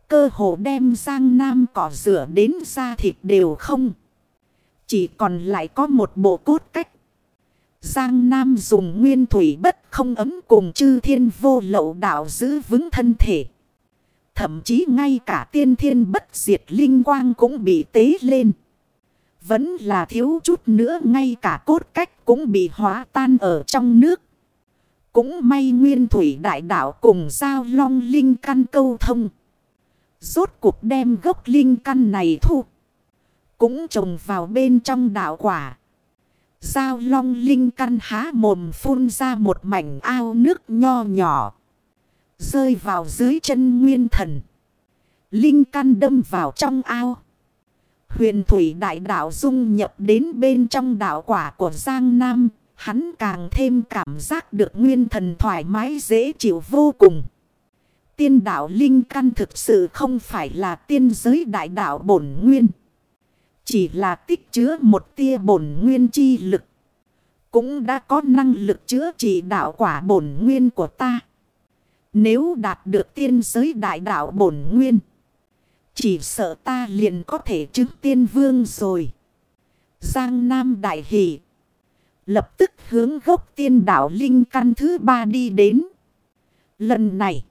S1: Cơ hồ đem giang nam cỏ rửa đến da thịt đều không. Chỉ còn lại có một bộ cốt cách. Giang Nam dùng nguyên thủy bất không ấm cùng chư thiên vô lậu đạo giữ vững thân thể. Thậm chí ngay cả tiên thiên bất diệt linh quang cũng bị tế lên. Vẫn là thiếu chút nữa, ngay cả cốt cách cũng bị hóa tan ở trong nước. Cũng may nguyên thủy đại đạo cùng giao long linh căn câu thông. Rốt cuộc đem gốc linh căn này thu. Cũng trồng vào bên trong đạo quả. Giao long linh căn há mồm phun ra một mảnh ao nước nho nhỏ. Rơi vào dưới chân nguyên thần. Linh căn đâm vào trong ao. Huyền thủy đại đạo dung nhập đến bên trong đạo quả của Giang Nam. Hắn càng thêm cảm giác được nguyên thần thoải mái dễ chịu vô cùng. Tiên đạo linh căn thực sự không phải là tiên giới đại đạo bổn nguyên. Chỉ là tích chứa một tia bổn nguyên chi lực. Cũng đã có năng lực chữa trị đạo quả bổn nguyên của ta. Nếu đạt được tiên giới đại đạo bổn nguyên. Chỉ sợ ta liền có thể chứng tiên vương rồi. Giang Nam Đại Hỷ. Lập tức hướng gốc tiên đạo linh căn thứ ba đi đến. Lần này.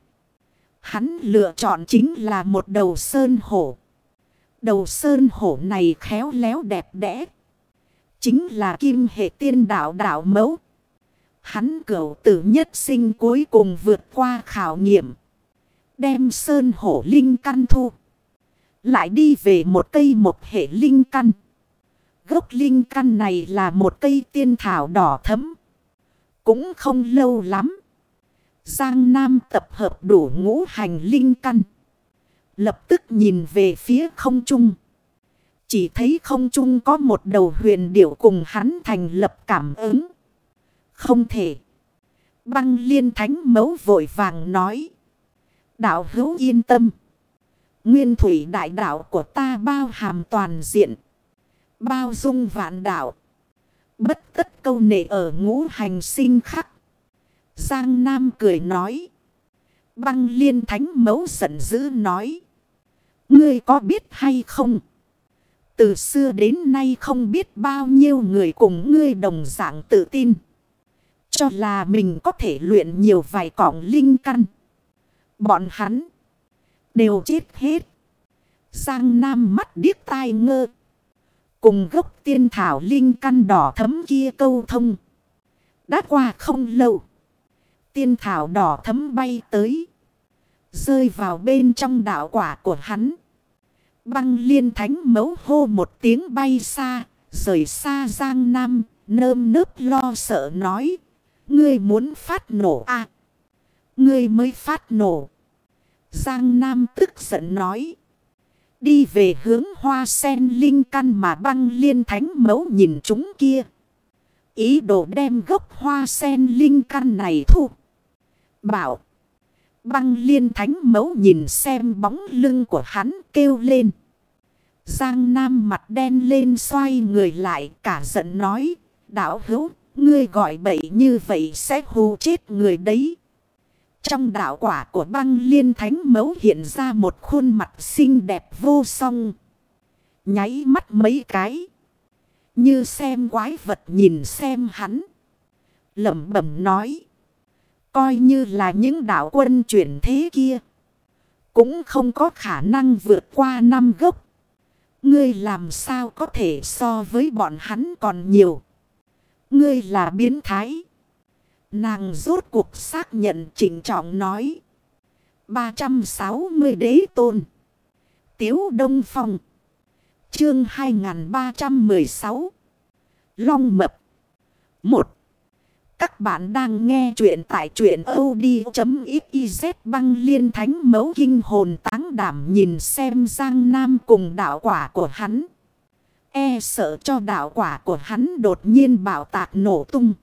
S1: Hắn lựa chọn chính là một đầu sơn hổ. Đầu sơn hổ này khéo léo đẹp đẽ. Chính là kim hệ tiên đạo đạo mẫu. Hắn cửu tử nhất sinh cuối cùng vượt qua khảo nghiệm. Đem sơn hổ linh căn thu. Lại đi về một cây một hệ linh căn. Gốc linh căn này là một cây tiên thảo đỏ thấm. Cũng không lâu lắm. Giang Nam tập hợp đủ ngũ hành linh căn. Lập tức nhìn về phía không trung. Chỉ thấy không trung có một đầu huyền điểu cùng hắn thành lập cảm ứng. Không thể. Băng liên thánh mấu vội vàng nói. Đạo hữu yên tâm. Nguyên thủy đại đạo của ta bao hàm toàn diện. Bao dung vạn đạo. Bất tất câu nệ ở ngũ hành sinh khắc. Giang Nam cười nói. Băng liên thánh mấu giận dữ nói. Ngươi có biết hay không? Từ xưa đến nay không biết bao nhiêu người cùng ngươi đồng dạng tự tin. Cho là mình có thể luyện nhiều vài cọng linh căn. Bọn hắn đều chết hết. Giang Nam mắt điếc tai ngơ. Cùng gốc tiên thảo linh căn đỏ thấm kia câu thông. Đã qua không lâu. Tiên thảo đỏ thấm bay tới. Rơi vào bên trong đạo quả của hắn. Băng liên thánh mấu hô một tiếng bay xa. Rời xa Giang Nam. Nơm nớp lo sợ nói. Ngươi muốn phát nổ à? Ngươi mới phát nổ. Giang Nam tức giận nói. Đi về hướng hoa sen linh căn mà băng liên thánh mẫu nhìn chúng kia. Ý đồ đem gốc hoa sen linh căn này thu. Bảo. Băng liên thánh mẫu nhìn xem bóng lưng của hắn kêu lên. Giang Nam mặt đen lên xoay người lại cả giận nói. Đạo hữu, ngươi gọi bậy như vậy sẽ hù chết người đấy. Trong đạo quả của băng liên thánh mấu hiện ra một khuôn mặt xinh đẹp vô song. Nháy mắt mấy cái. Như xem quái vật nhìn xem hắn. Lẩm bẩm nói. Coi như là những đạo quân chuyển thế kia. Cũng không có khả năng vượt qua năm gốc. Ngươi làm sao có thể so với bọn hắn còn nhiều. Ngươi là biến thái. Nàng rốt cuộc xác nhận chỉnh trọng nói. 360 đế tôn. Tiếu Đông Phong. Chương 2316. Long Mập. 1. Các bạn đang nghe chuyện tại truyện od.xyz băng liên thánh mấu kinh hồn táng đảm nhìn xem Giang Nam cùng đạo quả của hắn. E sợ cho đạo quả của hắn đột nhiên bảo tạc nổ tung.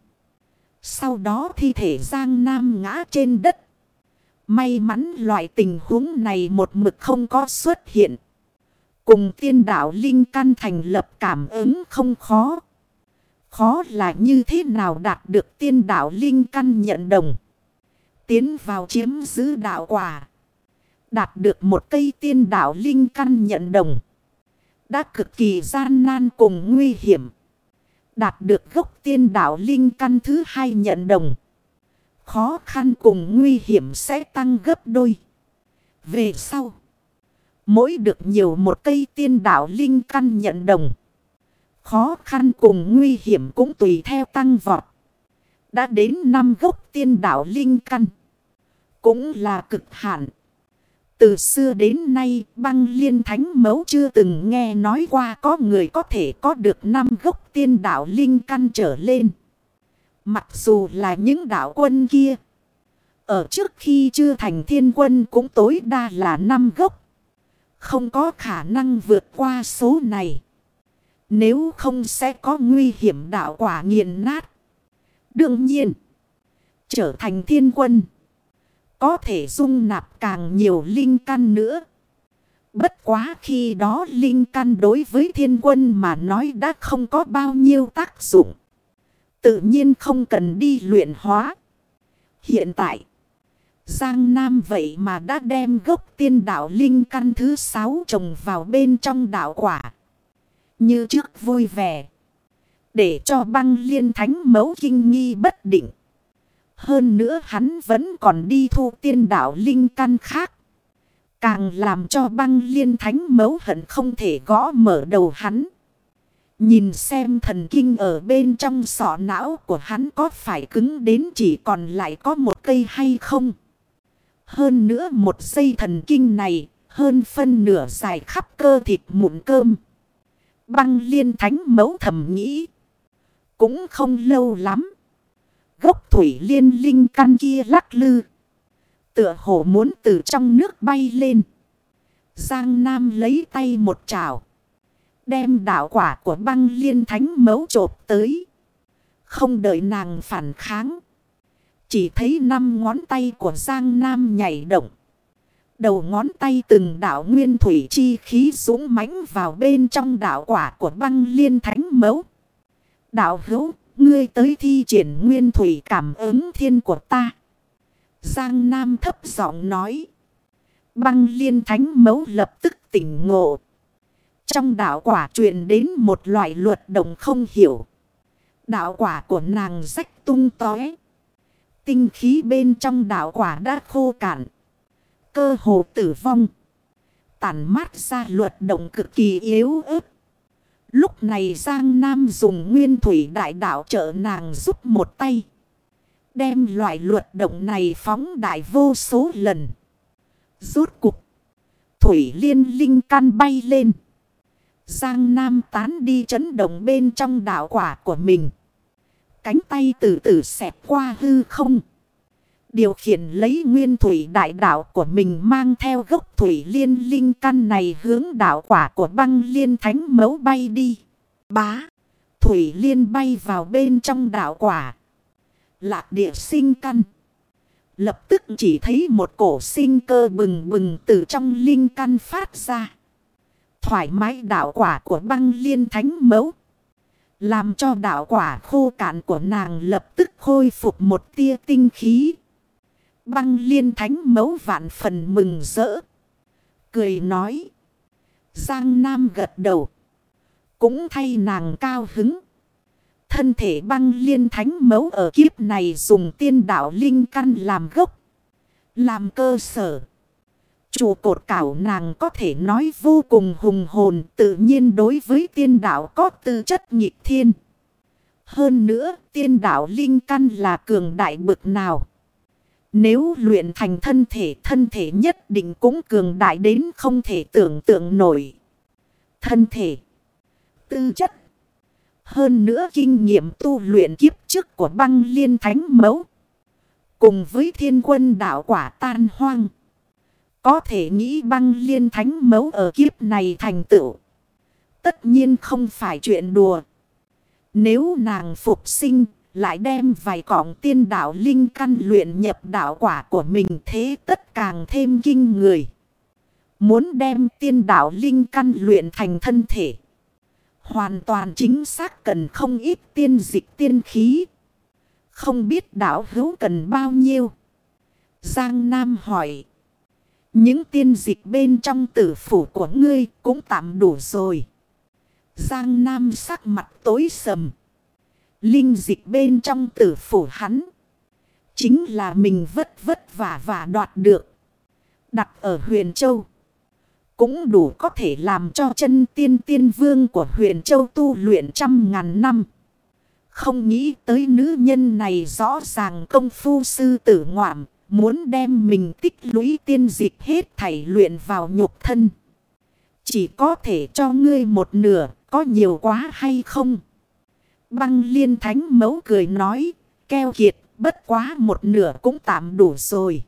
S1: Sau đó thi thể Giang Nam ngã trên đất. May mắn loại tình huống này một mực không có xuất hiện. Cùng tiên đạo Linh Căn thành lập cảm ứng không khó. Khó là như thế nào đạt được tiên đạo Linh Căn nhận đồng. Tiến vào chiếm giữ đạo quả. Đạt được một cây tiên đạo Linh Căn nhận đồng. Đã cực kỳ gian nan cùng nguy hiểm. Đạt được gốc tiên đạo linh căn thứ hai nhận đồng. Khó khăn cùng nguy hiểm sẽ tăng gấp đôi. Về sau. Mỗi được nhiều một cây tiên đạo linh căn nhận đồng. Khó khăn cùng nguy hiểm cũng tùy theo tăng vọt. Đã đến năm gốc tiên đạo linh căn. Cũng là cực hạn. Từ xưa đến nay, băng liên thánh mẫu chưa từng nghe nói qua có người có thể có được năm gốc tiên đạo linh căn trở lên. Mặc dù là những đạo quân kia. Ở trước khi chưa thành thiên quân cũng tối đa là năm gốc. Không có khả năng vượt qua số này. Nếu không sẽ có nguy hiểm đạo quả nghiền nát. Đương nhiên. Trở thành thiên quân. Có thể dung nạp càng nhiều linh căn nữa. Bất quá khi đó linh căn đối với thiên quân mà nói đã không có bao nhiêu tác dụng. Tự nhiên không cần đi luyện hóa. Hiện tại. Giang Nam vậy mà đã đem gốc tiên đạo linh căn thứ sáu trồng vào bên trong đạo quả. Như trước vui vẻ. Để cho băng liên thánh mấu kinh nghi bất định. Hơn nữa hắn vẫn còn đi thu tiên đạo linh căn khác. Càng làm cho băng liên thánh mấu hận không thể gõ mở đầu hắn. Nhìn xem thần kinh ở bên trong sọ não của hắn có phải cứng đến chỉ còn lại có một cây hay không. Hơn nữa một dây thần kinh này, hơn phân nửa dài khắp cơ thịt mụn cơm. Băng liên thánh mấu thầm nghĩ. Cũng không lâu lắm. Gốc thủy liên linh căn kia lắc lư. Tựa hồ muốn từ trong nước bay lên. Giang Nam lấy tay một chảo. Đem đạo quả của băng liên thánh mấu trộp tới. Không đợi nàng phản kháng. Chỉ thấy năm ngón tay của Giang Nam nhảy động. Đầu ngón tay từng đảo nguyên thủy chi khí dũng mãnh vào bên trong đảo quả của băng liên thánh mấu. Đạo hữu, ngươi tới thi triển nguyên thủy cảm ứng thiên của ta. Giang Nam thấp giọng nói. Băng liên thánh mấu lập tức tỉnh ngộ. Trong đạo quả truyền đến một loại luật động không hiểu. Đạo quả của nàng rách tung tói. Tinh khí bên trong đạo quả đã khô cạn. Cơ hồ tử vong. Tản mát ra luật động cực kỳ yếu ớt. Lúc này Giang Nam dùng nguyên thủy đại đạo trợ nàng giúp một tay. Đem loại luật động này phóng đại vô số lần. Rốt cục. Thủy liên linh can bay lên. Giang Nam tán đi chấn động bên trong đạo quả của mình. Cánh tay từ từ xẹp qua hư không. Điều khiển lấy nguyên thủy đại đạo của mình mang theo gốc thủy liên linh căn này hướng đạo quả của băng liên thánh mấu bay đi. Bá. Thủy liên bay vào bên trong đạo quả. Lạc địa sinh căn. Lập tức chỉ thấy một cổ sinh cơ bừng bừng từ trong linh căn phát ra. Thoải mái đạo quả của băng liên thánh mấu. Làm cho đạo quả khô cạn của nàng lập tức khôi phục một tia tinh khí. Băng liên thánh mấu vạn phần mừng rỡ. Cười nói. Giang Nam gật đầu. Cũng thay nàng cao hứng. Thân thể băng liên thánh mấu ở kiếp này dùng tiên đạo linh căn làm gốc. Làm cơ sở. Chủ cột cảo nàng có thể nói vô cùng hùng hồn, tự nhiên đối với tiên đạo có tư chất nhịp thiên. Hơn nữa, tiên đạo linh căn là cường đại bực nào. Nếu luyện thành thân thể thân thể nhất định cũng cường đại đến không thể tưởng tượng nổi. Thân thể. Tư chất. Hơn nữa kinh nghiệm tu luyện kiếp trước của băng liên thánh mẫu Cùng với thiên quân đạo quả tan hoang. Có thể nghĩ băng liên thánh mẫu ở kiếp này thành tựu. Tất nhiên không phải chuyện đùa. Nếu nàng phục sinh, lại đem vài cọng tiên đạo linh căn luyện nhập đạo quả của mình thế tất càng thêm kinh người. Muốn đem tiên đạo linh căn luyện thành thân thể. Hoàn toàn chính xác cần không ít tiên dịch tiên khí. Không biết đạo hữu cần bao nhiêu. Giang Nam hỏi. Những tiên dịch bên trong tử phủ của ngươi cũng tạm đủ rồi. Giang Nam sắc mặt tối sầm. Linh dịch bên trong tử phủ hắn. Chính là mình vất vất vả và đoạt được. Đặt ở huyền châu. Cũng đủ có thể làm cho chân tiên tiên vương của huyền Châu tu luyện trăm ngàn năm. Không nghĩ tới nữ nhân này rõ ràng công phu sư tử ngoạm. Muốn đem mình tích lũy tiên dịch hết thảy luyện vào nhục thân. Chỉ có thể cho ngươi một nửa, có nhiều quá hay không? Băng liên thánh mấu cười nói, keo kiệt, bất quá một nửa cũng tạm đủ rồi.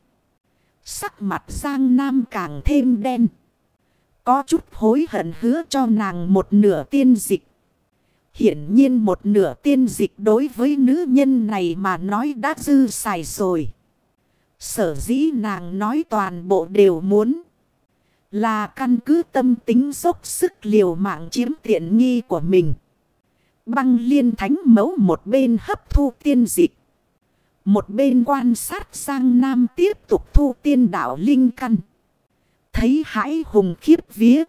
S1: Sắc mặt Giang Nam càng thêm đen. Có chút hối hận hứa cho nàng một nửa tiên dịch. Hiển nhiên một nửa tiên dịch đối với nữ nhân này mà nói đã dư xài rồi. Sở dĩ nàng nói toàn bộ đều muốn. Là căn cứ tâm tính dốc sức liều mạng chiếm tiện nghi của mình. Băng liên thánh mấu một bên hấp thu tiên dịch. Một bên quan sát sang nam tiếp tục thu tiên đạo linh căn. Thấy hãi hùng khiếp vía.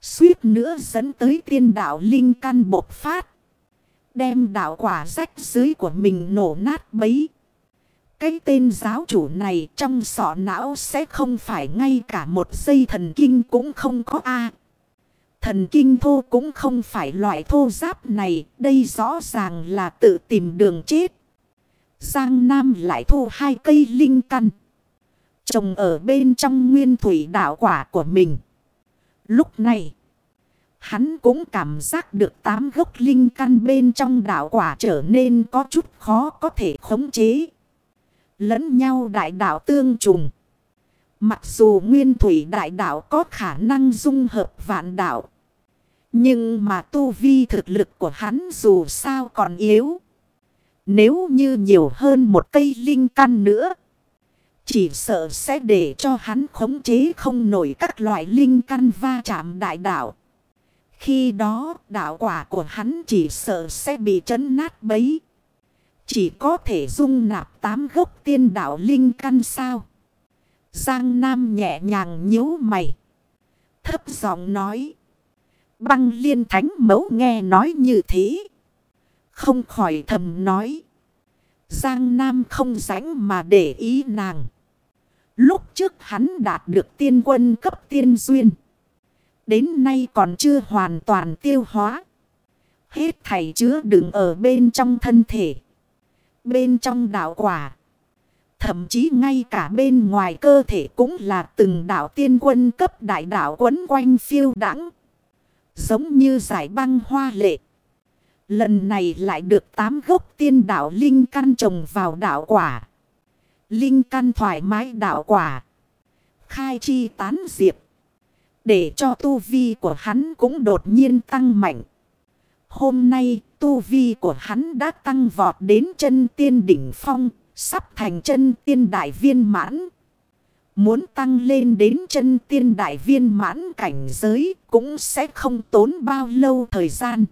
S1: Suýt nữa dẫn tới tiên đạo linh căn bột phát. Đem đạo quả rách dưới của mình nổ nát bấy. Cái tên giáo chủ này trong sọ não sẽ không phải ngay cả một giây thần kinh cũng không có A. Thần kinh thô cũng không phải loại thô giáp này. Đây rõ ràng là tự tìm đường chết. Giang Nam lại thu hai cây linh căn. Trồng ở bên trong nguyên thủy đạo quả của mình. Lúc này, hắn cũng cảm giác được tám gốc linh căn bên trong đạo quả trở nên có chút khó có thể khống chế. Lẫn nhau đại đạo tương trùng. Mặc dù nguyên thủy đại đạo có khả năng dung hợp vạn đạo. Nhưng mà tu vi thực lực của hắn dù sao còn yếu. Nếu như nhiều hơn một cây linh căn nữa. Chỉ sợ sẽ để cho hắn khống chế không nổi các loại linh căn va chạm đại đạo. Khi đó, đạo quả của hắn chỉ sợ sẽ bị chấn nát bấy. Chỉ có thể dung nạp tám gốc tiên đạo linh căn sao. Giang Nam nhẹ nhàng nhíu mày. Thấp giọng nói. Băng liên thánh mẫu nghe nói như thế. Không khỏi thầm nói. Giang Nam không rảnh mà để ý nàng. Lúc trước hắn đạt được tiên quân cấp tiên duyên. Đến nay còn chưa hoàn toàn tiêu hóa. Hết thảy chứa đựng ở bên trong thân thể. Bên trong đạo quả. Thậm chí ngay cả bên ngoài cơ thể cũng là từng đạo tiên quân cấp đại đạo quấn quanh phiêu đẳng. Giống như giải băng hoa lệ. Lần này lại được tám gốc tiên đạo linh căn trồng vào đạo quả. Linh căn thoải mái đạo quả. Khai chi tán diệp. Để cho tu vi của hắn cũng đột nhiên tăng mạnh. Hôm nay, tu vi của hắn đã tăng vọt đến chân tiên đỉnh phong. Sắp thành chân tiên đại viên mãn. Muốn tăng lên đến chân tiên đại viên mãn cảnh giới cũng sẽ không tốn bao lâu thời gian.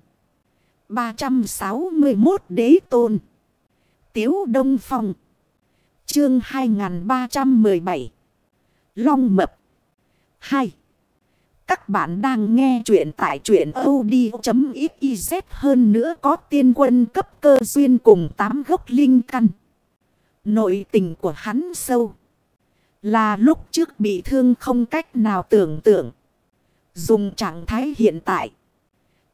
S1: 361 đế tôn. Tiếu Đông Phong. Chương 2317. Long Mập. 2. Các bạn đang nghe chuyện tại chuyện od.xyz hơn nữa có tiên quân cấp cơ duyên cùng 8 gốc linh căn. Nội tình của hắn sâu. Là lúc trước bị thương không cách nào tưởng tượng. Dùng trạng thái hiện tại.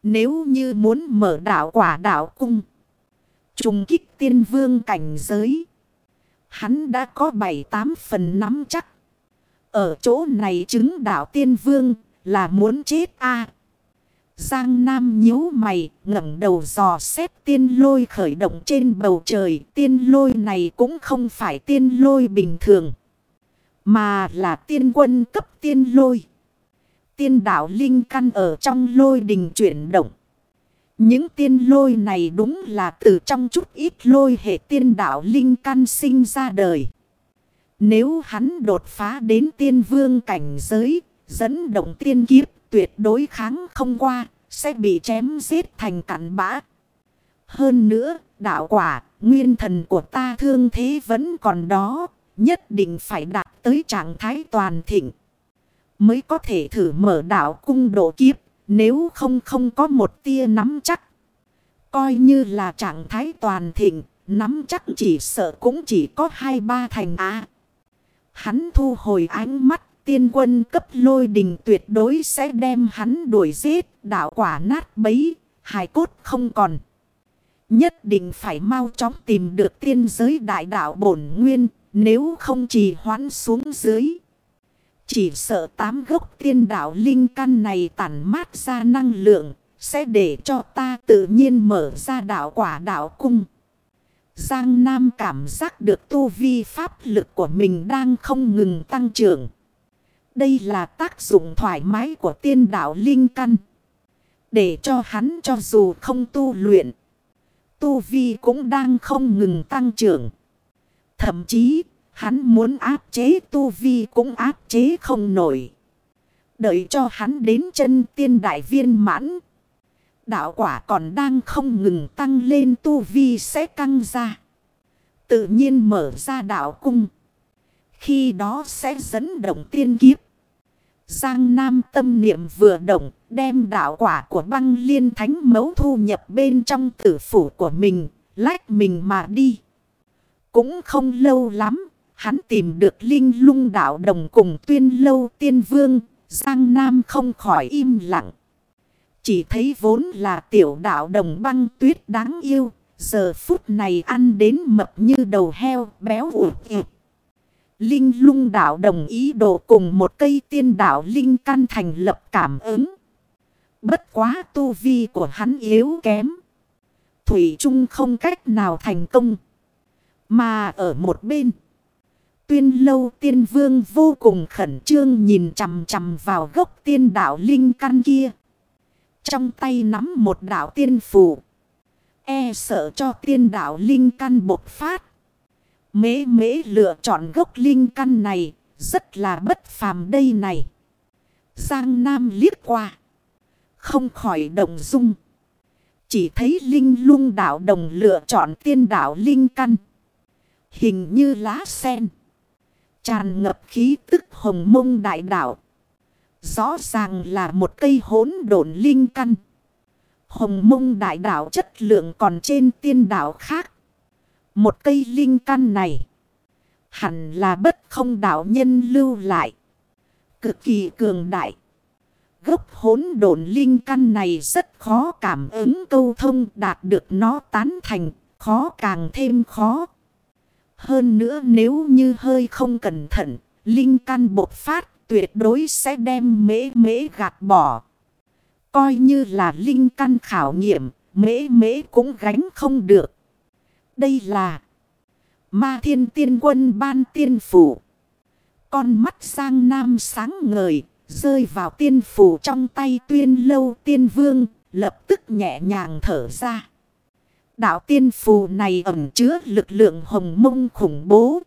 S1: Nếu như muốn mở đảo quả đảo cung. Trùng kích tiên vương cảnh giới. Hắn đã có 7-8 phần nắm chắc. Ở chỗ này chứng đảo tiên vương là muốn chết a Giang Nam nhíu mày, ngẩng đầu dò xét tiên lôi khởi động trên bầu trời. Tiên lôi này cũng không phải tiên lôi bình thường. Mà là tiên quân cấp tiên lôi tiên đạo linh căn ở trong lôi đình chuyển động. Những tiên lôi này đúng là từ trong chút ít lôi hệ tiên đạo linh căn sinh ra đời. Nếu hắn đột phá đến tiên vương cảnh giới, dẫn động tiên kiếp tuyệt đối kháng không qua, sẽ bị chém giết thành cặn bã. Hơn nữa, đạo quả, nguyên thần của ta thương thế vẫn còn đó, nhất định phải đạt tới trạng thái toàn thịnh mới có thể thử mở đảo cung độ kiếp, nếu không không có một tia nắm chắc. Coi như là trạng thái toàn thịnh, nắm chắc chỉ sợ cũng chỉ có hai ba thành á. Hắn thu hồi ánh mắt, tiên quân cấp lôi đình tuyệt đối sẽ đem hắn đuổi giết, đạo quả nát bấy, hài cốt không còn. Nhất định phải mau chóng tìm được tiên giới đại đạo bổn nguyên, nếu không trì hoãn xuống dưới. Chỉ sợ tám gốc tiên đạo linh căn này tản mát ra năng lượng, sẽ để cho ta tự nhiên mở ra đạo quả đạo cung. Giang Nam cảm giác được tu vi pháp lực của mình đang không ngừng tăng trưởng. Đây là tác dụng thoải mái của tiên đạo linh căn. Để cho hắn cho dù không tu luyện. Tu vi cũng đang không ngừng tăng trưởng. Thậm chí hắn muốn áp chế tu vi cũng áp chế không nổi. Đợi cho hắn đến chân tiên đại viên mãn. Đạo quả còn đang không ngừng tăng lên tu vi sẽ căng ra. Tự nhiên mở ra đạo cung. Khi đó sẽ dẫn động tiên kiếp. Giang Nam tâm niệm vừa động, đem đạo quả của băng liên thánh mấu thu nhập bên trong tử phủ của mình, lách mình mà đi. Cũng không lâu lắm, hắn tìm được linh lung đạo đồng cùng tuyên lâu tiên vương, Giang Nam không khỏi im lặng. Chỉ thấy vốn là tiểu đạo đồng băng tuyết đáng yêu, giờ phút này ăn đến mập như đầu heo, béo ụt. Linh lung đạo đồng ý đồ cùng một cây tiên đạo linh căn thành lập cảm ứng. Bất quá tu vi của hắn yếu kém. Thủy Trung không cách nào thành công. Mà ở một bên. Tuyên lâu tiên vương vô cùng khẩn trương nhìn chằm chằm vào gốc tiên đạo linh căn kia. Trong tay nắm một đạo tiên phù. E sợ cho tiên đạo linh căn bộc phát. Mễ mễ lựa chọn gốc linh căn này. Rất là bất phàm đây này. Giang Nam liếc qua. Không khỏi đồng dung. Chỉ thấy linh lung đạo đồng lựa chọn tiên đạo linh căn. Hình như lá sen. Tràn ngập khí tức hồng mông đại đạo. Rõ ràng là một cây hỗn độn linh căn. Hồng mông đại đạo chất lượng còn trên tiên đạo khác. Một cây linh căn này. Hẳn là bất không đạo nhân lưu lại. Cực kỳ cường đại. Gốc hỗn độn linh căn này rất khó cảm ứng câu thông đạt được nó tán thành. Khó càng thêm khó. Hơn nữa nếu như hơi không cẩn thận. Linh căn bột phát tuyệt đối sẽ đem mễ mễ gạt bỏ. Coi như là linh căn khảo nghiệm, mễ mễ cũng gánh không được. Đây là ma thiên tiên quân ban tiên phủ. Con mắt sang nam sáng ngời, rơi vào tiên phủ trong tay tuyên lâu tiên vương, lập tức nhẹ nhàng thở ra. Đạo tiên phù này ẩn chứa lực lượng hồng mông khủng bố.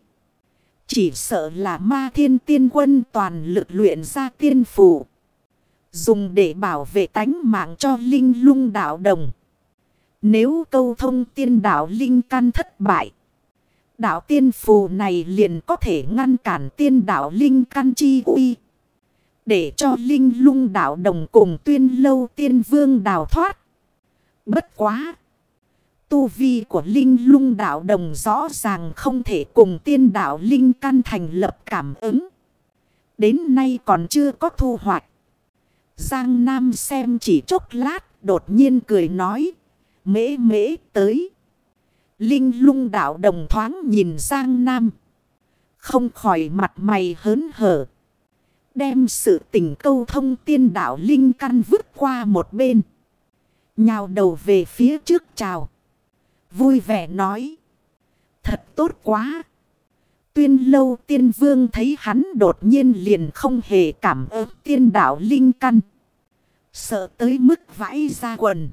S1: Chỉ sợ là ma thiên tiên quân toàn lực luyện ra tiên phù. Dùng để bảo vệ tánh mạng cho linh lung đạo đồng. Nếu câu thông tiên đạo linh căn thất bại. Đạo tiên phù này liền có thể ngăn cản tiên đạo linh căn chi uy. Để cho linh lung đạo đồng cùng tuyên lâu tiên vương đào thoát. Bất quá. Tu vi của linh lung đạo đồng rõ ràng không thể cùng tiên đạo linh căn thành lập cảm ứng. Đến nay còn chưa có thu hoạch. Giang Nam xem chỉ chốc lát, đột nhiên cười nói. Mễ mễ tới. Linh lung đạo đồng thoáng nhìn Giang Nam. Không khỏi mặt mày hớn hở. Đem sự tình câu thông tiên đạo Linh căn vứt qua một bên. Nhào đầu về phía trước chào. Vui vẻ nói. Thật tốt quá. Tuyên lâu tiên vương thấy hắn đột nhiên liền không hề cảm ơn tiên đạo linh căn. Sợ tới mức vãi ra quần.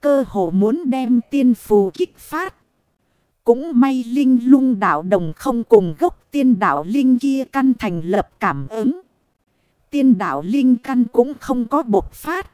S1: Cơ hồ muốn đem tiên phù kích phát. Cũng may linh lung đạo đồng không cùng gốc tiên đạo linh kia căn thành lập cảm ứng. Tiên đạo linh căn cũng không có bộc phát.